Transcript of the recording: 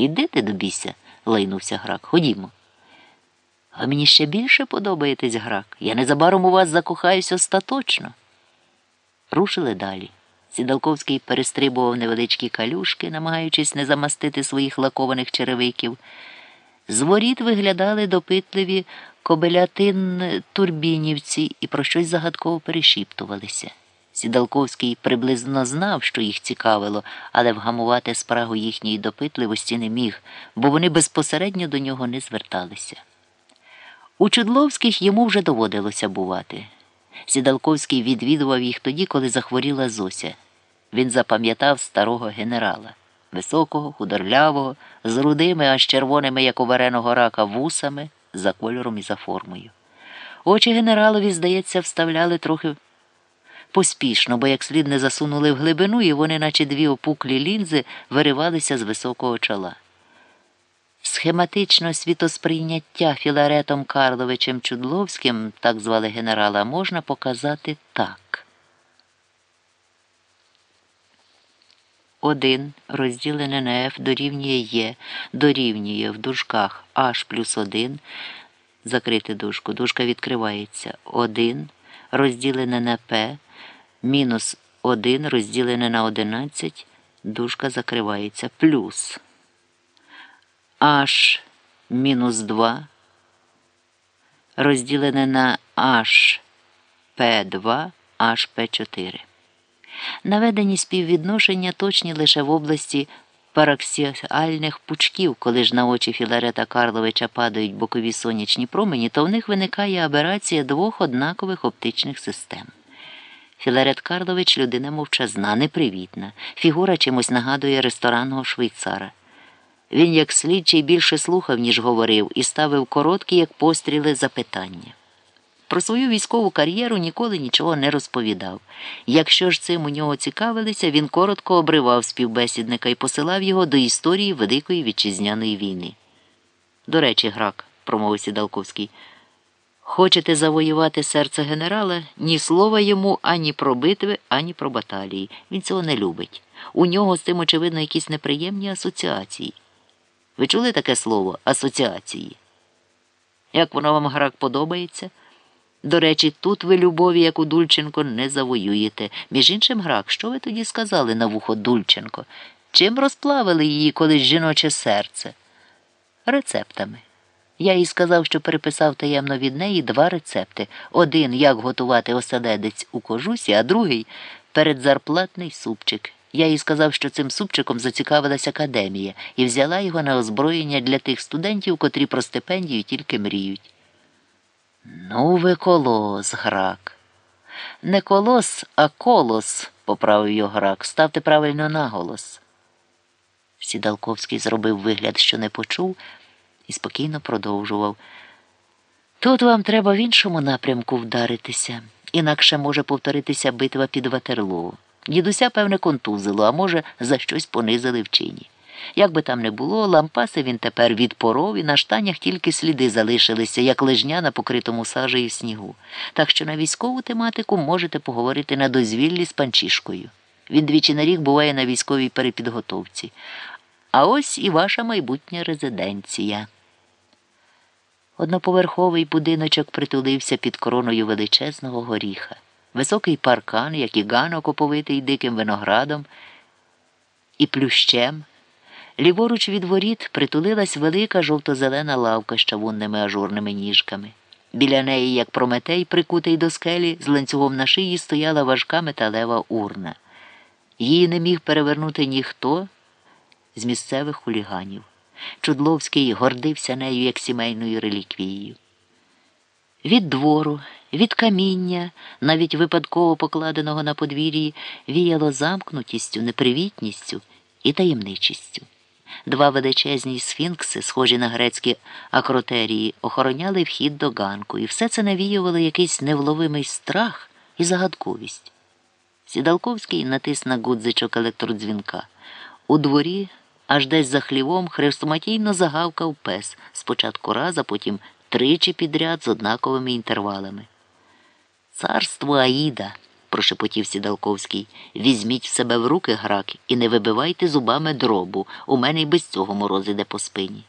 Іди ти до біся, лайнувся грак. Ходімо. Ви мені ще більше подобаєтесь, грак. Я незабаром у вас закохаюсь остаточно. Рушили далі. Сідалковський перестрибував невеличкі калюшки, намагаючись не замастити своїх лакованих черевиків. З воріт виглядали допитливі кобелятин турбінівці і про щось загадково перешіптувалися. Сідалковський приблизно знав, що їх цікавило, але вгамувати спрагу їхньої допитливості не міг, бо вони безпосередньо до нього не зверталися. У Чудловських йому вже доводилося бувати. Сідалковський відвідував їх тоді, коли захворіла Зося. Він запам'ятав старого генерала високого, худорлявого, з рудими, аж червоними, як у вареного рака, вусами, за кольором і за формою. Очі генералові, здається, вставляли трохи поспішно, бо як слід не засунули в глибину, і вони, наче дві опуклі лінзи, виривалися з високого чола. Схематично світосприйняття Філаретом Карловичем Чудловським, так звали генерала, можна показати так. Один розділене на F дорівнює Є, дорівнює в дужках H плюс 1, закрити дужку, дужка відкривається. 1 розділене на P, мінус 1 розділене на 11, дужка закривається, плюс H мінус 2 розділене на H P2, HP4. Наведені співвідношення точні лише в області параксіальних пучків, коли ж на очі Філарета Карловича падають бокові сонячні промені, то в них виникає аберація двох однакових оптичних систем. Філарет Карлович людина мовчазна, непривітна, фігура чимось нагадує ресторанного швейцара. Він, як слідчий, більше слухав, ніж говорив, і ставив короткі, як постріли, запитання. Про свою військову кар'єру ніколи нічого не розповідав. Якщо ж цим у нього цікавилися, він коротко обривав співбесідника і посилав його до історії Великої Вітчизняної війни. До речі, грак, промовив Сідалковський, хочете завоювати серце генерала, ні слова йому ані про битви, ані про баталії. Він цього не любить. У нього з цим, очевидно, якісь неприємні асоціації. Ви чули таке слово асоціації? Як воно вам грак подобається? До речі, тут ви любові, як у Дульченко, не завоюєте. Між іншим, грак, що ви тоді сказали на вухо Дульченко? Чим розплавили її колись жіноче серце? Рецептами. Я їй сказав, що переписав таємно від неї два рецепти: один як готувати оселедець у кожусі, а другий передзарплатний супчик. Я їй сказав, що цим супчиком зацікавилась академія і взяла його на озброєння для тих студентів, котрі про стипендію тільки мріють. Ну, ви колос, грак. Не колос, а колос, поправив його грак. Ставте правильно наголос. Сідалковський зробив вигляд, що не почув, і спокійно продовжував. Тут вам треба в іншому напрямку вдаритися, інакше може повторитися битва під Ватерлоо. Дідуся, певне, контузило, а може, за щось понизили в чині. Як би там не було, лампаси він тепер відпоров і на штанях тільки сліди залишилися, як лежня на покритому сажею снігу. Так що на військову тематику можете поговорити на дозвіллі з панчішкою. Він двічі на рік буває на військовій перепідготовці. А ось і ваша майбутня резиденція. Одноповерховий будиночок притулився під короною величезного горіха. Високий паркан, як і ганок оповитий диким виноградом і плющем. Ліворуч від воріт притулилась велика жовто-зелена лавка з чавунними ажурними ніжками. Біля неї, як прометей, прикутий до скелі, з ланцюгом на шиї стояла важка металева урна. Її не міг перевернути ніхто з місцевих хуліганів. Чудловський гордився нею як сімейною реліквією. Від двору, від каміння, навіть випадково покладеного на подвір'ї, віяло замкнутістю, непривітністю і таємничістю. Два величезні сфінкси, схожі на грецькі акротерії, охороняли вхід до ганку, і все це навіювало якийсь невловимий страх і загадковість. Сідалковський натис на гудзичок електродзвінка. У дворі, аж десь за хлівом, хрестоматійно загавкав пес спочатку раз, а потім тричі підряд з однаковими інтервалами. Царство Аїда, прошепотів Сідалковський. Візьміть в себе в руки грак і не вибивайте зубами дробу. У мене й без цього мороз іде по спині.